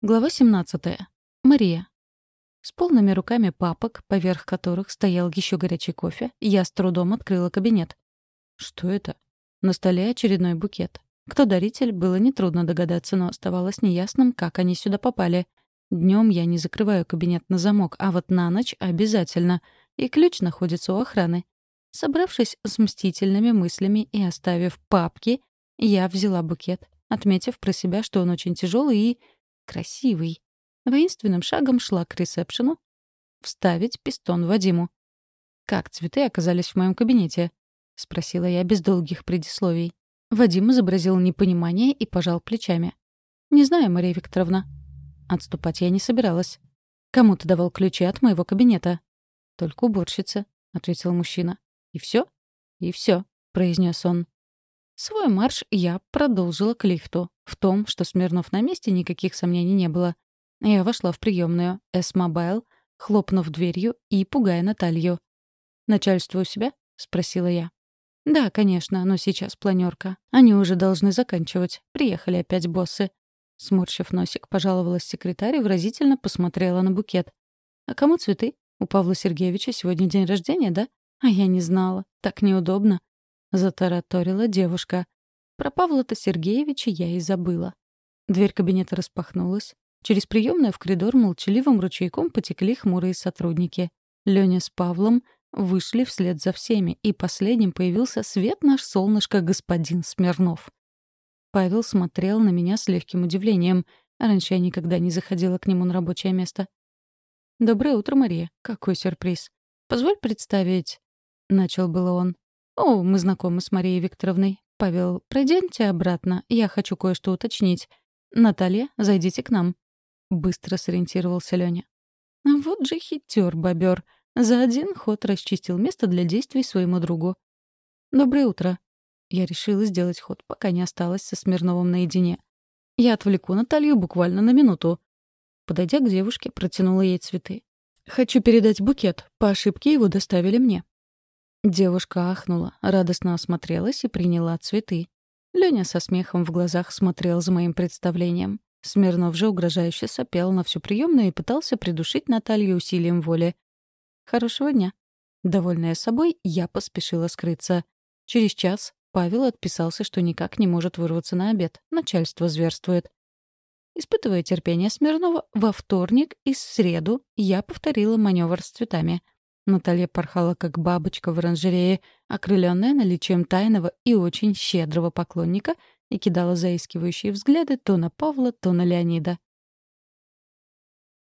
Глава 17. Мария. С полными руками папок, поверх которых стоял еще горячий кофе, я с трудом открыла кабинет. Что это? На столе очередной букет. Кто даритель, было нетрудно догадаться, но оставалось неясным, как они сюда попали. Днем я не закрываю кабинет на замок, а вот на ночь обязательно. И ключ находится у охраны. Собравшись с мстительными мыслями и оставив папки, я взяла букет, отметив про себя, что он очень тяжелый и красивый. Воинственным шагом шла к ресепшену вставить пистон Вадиму. «Как цветы оказались в моем кабинете?» — спросила я без долгих предисловий. Вадим изобразил непонимание и пожал плечами. «Не знаю, Мария Викторовна». Отступать я не собиралась. «Кому ты давал ключи от моего кабинета?» «Только уборщица», — ответил мужчина. «И все?» «И все», — произнес он. Свой марш я продолжила к лифту. В том, что Смирнов на месте, никаких сомнений не было. Я вошла в приемную «С-Мобайл», хлопнув дверью и пугая Наталью. «Начальство у себя?» — спросила я. «Да, конечно, но сейчас планерка. Они уже должны заканчивать. Приехали опять боссы». Сморщив носик, пожаловалась секретарь и выразительно посмотрела на букет. «А кому цветы? У Павла Сергеевича сегодня день рождения, да? А я не знала. Так неудобно. — затараторила девушка. Про Павла-то Сергеевича я и забыла. Дверь кабинета распахнулась. Через приемную в коридор молчаливым ручейком потекли хмурые сотрудники. Лёня с Павлом вышли вслед за всеми, и последним появился свет наш солнышко господин Смирнов. Павел смотрел на меня с легким удивлением. Раньше я никогда не заходила к нему на рабочее место. «Доброе утро, Мария. Какой сюрприз. Позволь представить...» — начал было он. «О, мы знакомы с Марией Викторовной. Павел, пройдемте обратно. Я хочу кое-что уточнить. Наталья, зайдите к нам». Быстро сориентировался Лёня. Вот же хитер бобер. За один ход расчистил место для действий своему другу. «Доброе утро». Я решила сделать ход, пока не осталась со Смирновым наедине. Я отвлеку Наталью буквально на минуту. Подойдя к девушке, протянула ей цветы. «Хочу передать букет. По ошибке его доставили мне. Девушка ахнула, радостно осмотрелась и приняла цветы. Лёня со смехом в глазах смотрел за моим представлением. Смирнов же угрожающе сопел на всю приемную и пытался придушить Наталью усилием воли. «Хорошего дня». Довольная собой, я поспешила скрыться. Через час Павел отписался, что никак не может вырваться на обед. Начальство зверствует. Испытывая терпение Смирнова, во вторник и среду я повторила маневр с цветами — Наталья порхала как бабочка в оранжерее, окрыленная наличием тайного и очень щедрого поклонника, и кидала заискивающие взгляды то на Павла, то на Леонида.